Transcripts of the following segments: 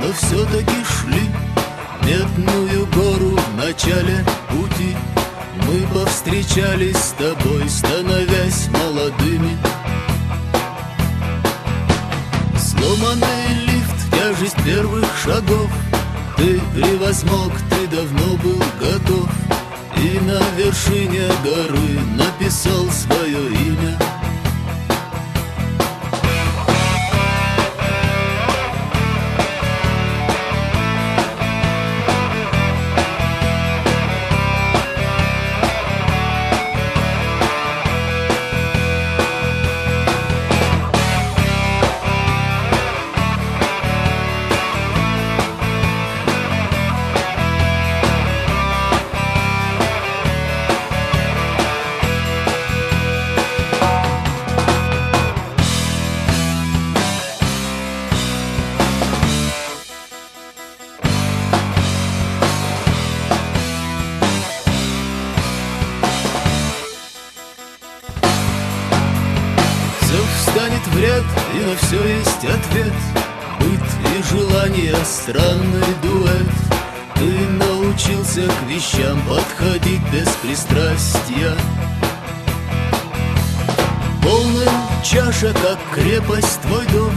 Но все-таки шли Медную гору в начале пути. Мы повстречались с тобой, становясь молодыми. Сломанный лифт, тяжесть первых шагов. Ты превозмог, ты давно был готов. И на вершине горы написал свое Все встанет в ряд, и на все есть ответ. Быт и желание странный дуэт. Ты научился к вещам подходить без пристрастия. Полная чаша, как крепость твой дом.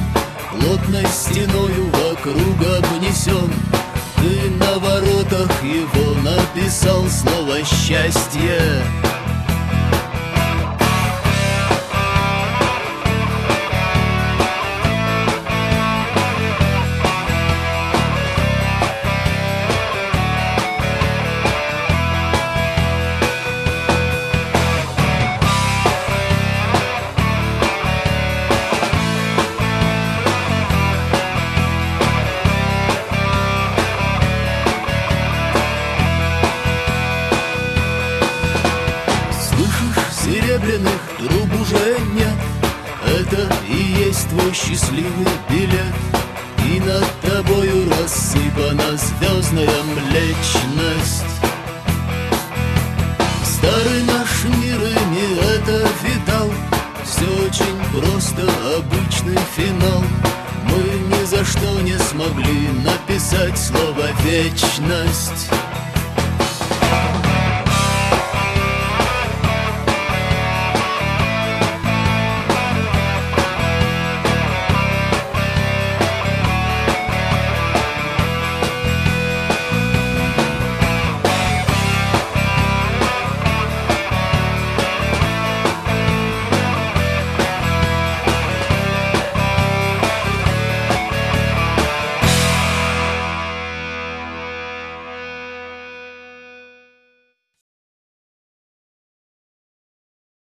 Плотной стеною вокруг обнесен Ты на воротах его написал слово «счастье» серебряных труб уже нет Это и есть твой счастливый билет. И над тобою рассыпана звездная млечность. Старый наш мир и не это видал. Все очень просто, обычный финал. Мы ни за что не смогли написать слово «вечность»